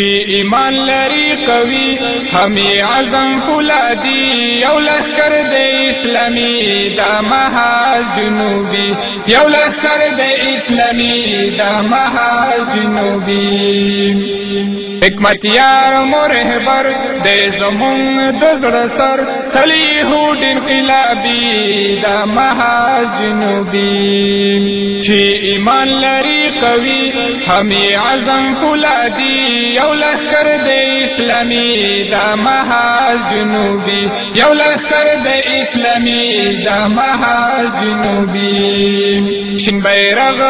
ایمان لري قوي همي عزم فولادي یو لخر د اسلامي د مها جنوبي یو لخر د اسلامي د مها جنوبي حکمت یار مرهبر د زمون د زړه سر خلی هود انقلابي د مها جنوبي چې ایمان لري قوي همي عزم فولادي یو یو لخر د اسلامي د مها جنوبي یو لخر د اسلامي د مها جنوبي شین بیرغ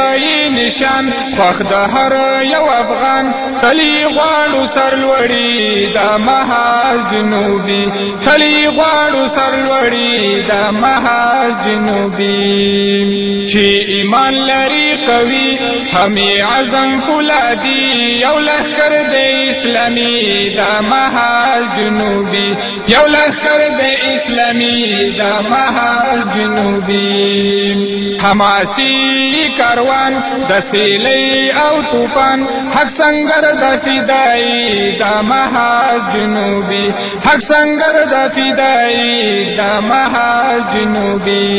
نشان خوخ د هر یو افغان کلی غواړو سر لوړی د مها جنوبي کلی غواړو سر لوړی د مها جنوبي چې ایمان لري قوي همي عزم فولادي یو لخر د اسلامي دا مها جنوبي یو لخر د اسلامي دا مها جنوبي حماسي کاروان د سیلې او طوفان حق سنگر د فدای دا مها جنوبي حق سنگر د فدای دا مها جنوبي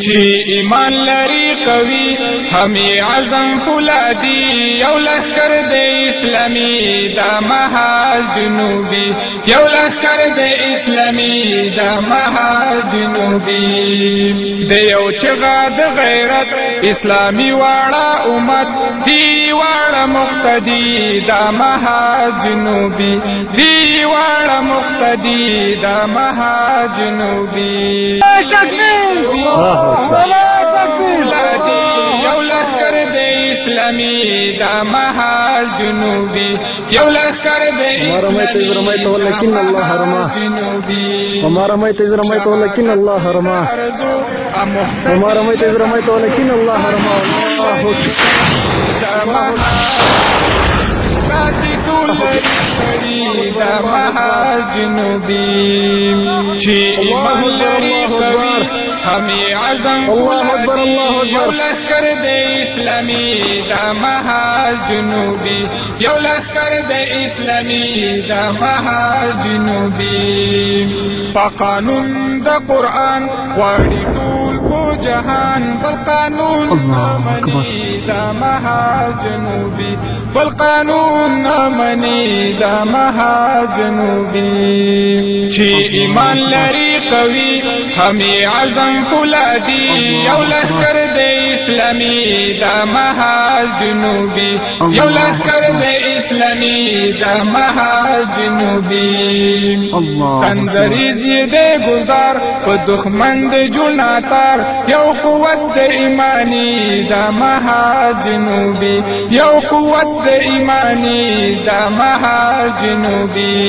چې ایمان لري قوي همي عزم فولادي یو لخر د اسلامي اسلامي د مها جنوبي یو لخر د اسلامي د مها جنوبي د یو چغا د غیرت اسلامي واړه امت دی واړه مقتدی د مها جنوبي دی واړه مقتدی د مها جنوبي الله اکبر اسلامي دا مها جنوبي یو لخر د اسلامي رميت ولكن الله رما وما رميت اذ رميت ولكن الله رما وما رميت اذ رميت ولكن الله رما الله اكبر لري د مهاجنوبي چې ایمان لري قوي همي عزم الله اکبر الله اکبر لخر د اسلامي د مهاجنوبي یو لخر د اسلامي د مهاجنوبي په قانون د قران غواړي جهان بل قانون نامنی دا مها جنوبی بل قانون نامنی دا مها جنوبی چی ایمان لري قوي همي عزم فولادي یو لهکر دی اسلامي دا مها جنوبي یو لخر د اسلامي دا مها جنوبي تندریز د گزار په دښمن د جناتار یو قوت د ایمانی دا مها جنوبي یو قوت د ایمانی دا مها جنوبي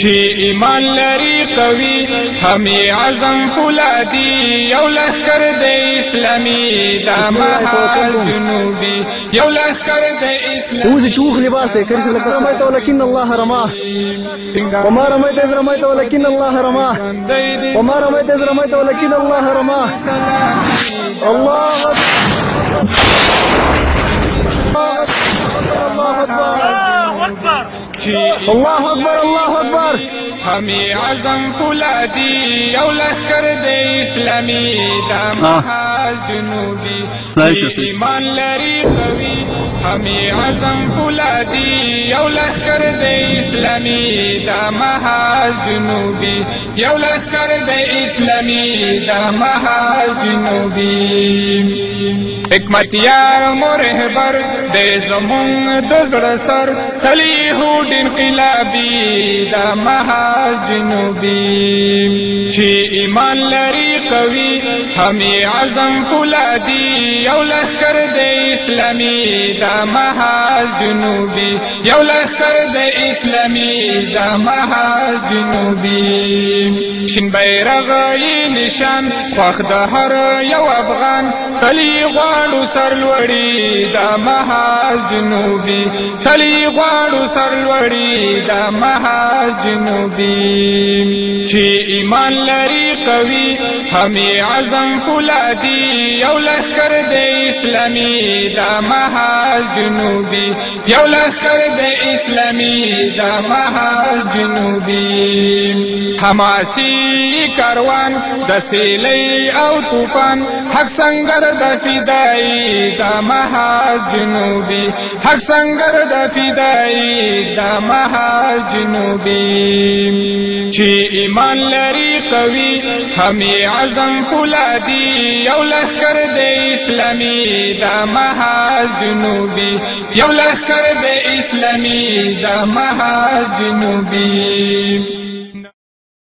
چې ایمان لري قوي همي عزم فولادي یو لخر د اسلامي دا مهال جنوبي یو لخر د اسلام اوس چې وخ لباس دی کړي سره کومه ته ولکن الله رما وما رميت إذ رميت ولكن الله رما وما رميت إذ رميت ولكن الله رما الله أكبر الله أكبر الله أكبر الله أكبر همی عظم فولادی یو لخر د اسلامی دا محاز جنوبی چی ایمان لري قوي همی عظم فولادی یو لخر د اسلامی دا محاز جنوبی یو لخر د اسلامی دا محاز جنوبی حکمت یار مرهبر د زمون د زړه سر خلیهود انقلابی دا محاز جنوبی چې ایمان لري قوي همي عزم فولادي یو لخر د اسلامي د مها جنوبی یو لخر د اسلامي د مها جنوبی شین بیرغ نشان خوخ د هر یو افغان تلی غواړو سر لوړی د مها جنوبی تلی غواړو سر لوړی د مها جنوبی دي چې ایمان لري قوي همي عزم فولادي یو لخر د اسلامي دا مها جنوبي یو لخر د اسلامي دا مها جنوبي حماسي کاروان د سیلې او طوفان حق څنګه د فدای دا مها جنوبي حق څنګه د فدای دا مها جنوبي چې ایمان لري قوي همي عزم فلادي یو لخر د اسلامي د مها جنوبي یو لخر د اسلامي د مها جنوبي